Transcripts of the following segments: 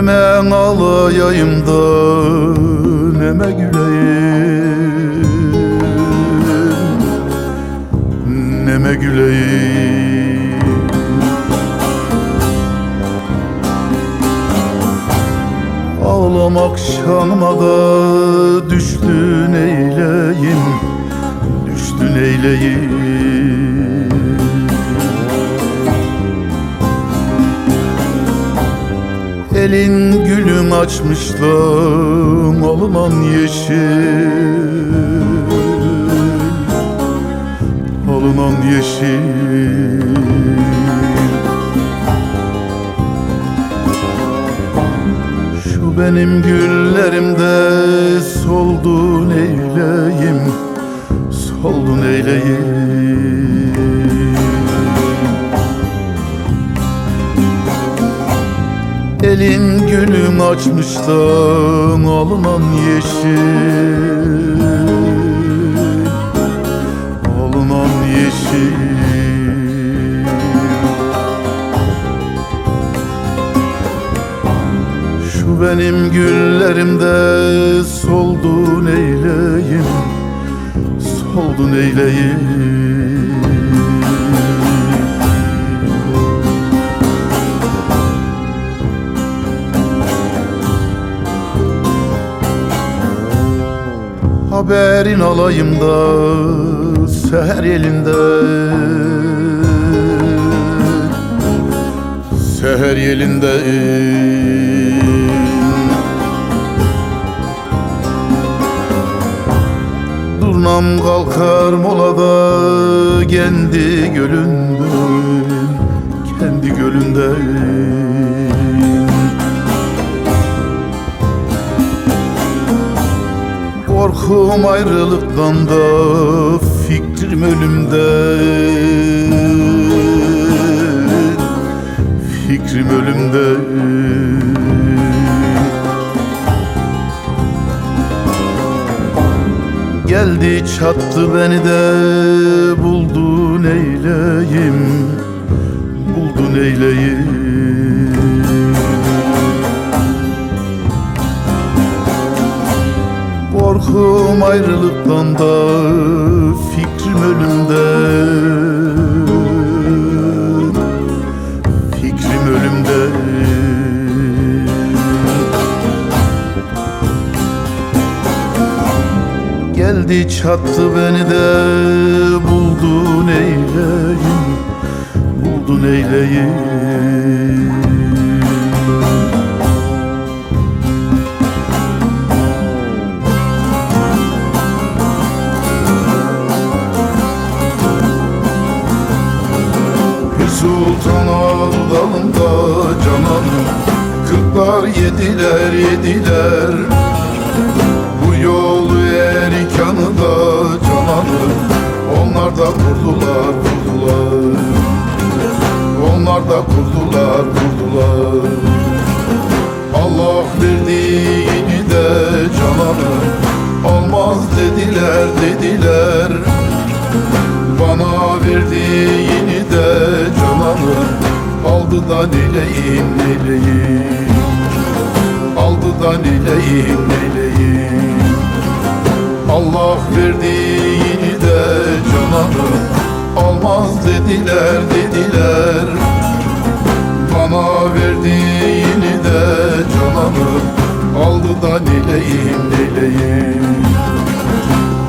Neme ağlayayım da neme güleyim. Neme güleyim. Ağlamak şanıma da düştün eyleyim Düştün eyleyim Elin gülün açmışlar alınan yeşil. Alınan yeşil. Şu benim güllerimde soldun eyleyim Soldun eyleyim Elin gülüm açmıştan alınan yeşil. Alınan yeşil. Şu benim güllerimde soldun eyleyim Soldun eyleyim Haberin alayım da seher elinde. Seher yelinde Durnam kalkar molada kendi gölünden Kendi gölünden Korkum ayrılıktan da fikrim ölümde. Fikrim ölümde. Geldi çattı beni de buldun eyleyim Buldun eyleyim Korkum ayrılıktan da fikrim ölümde Fikrim ölümde Geldi çattı beni de buldun eyleyim Buldun eyleyim dalında cananım Kırklar yediler yediler. Bu yolu erikanı da cananım Onlar da kurdular kurdular. Onlar da kurdular kurdular. Allah verdiğini de cananım Olmaz dediler dediler da nileyim nileyim Aldı da nileyim nileyim Allah verdiğini de cananım Almaz dediler dediler. Bana verdiğini de cananım Aldı da nileyim nileyim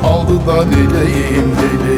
Aldı da nileyim nileyim